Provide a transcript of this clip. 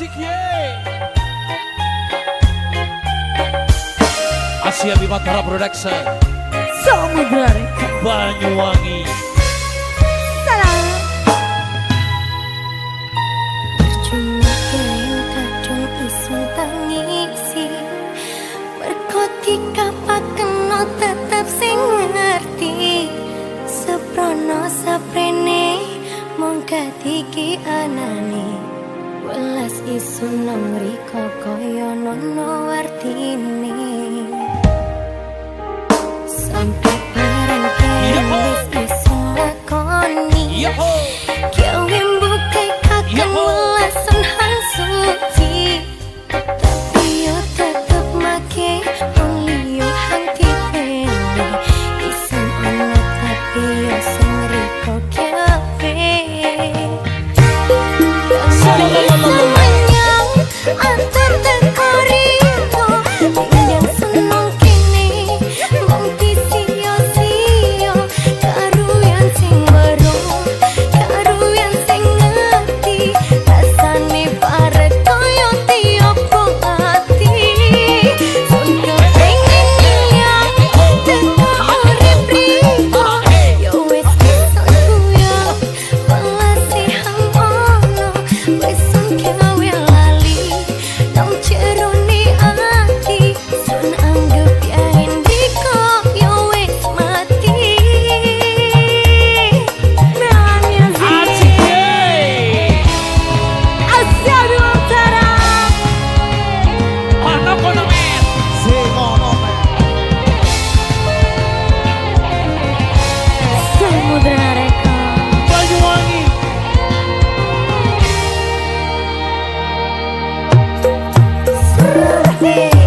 asik ye. Asia Bimatara Production. Samudra Banyuwangi. Salam. Percuma yang kadung tangisi. Merkoti kapak kena tetap sing ngerti. Seprono seprene mong katiki anane Isun nang riko koyo nono artine. Sampai Yeah.